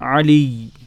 علي.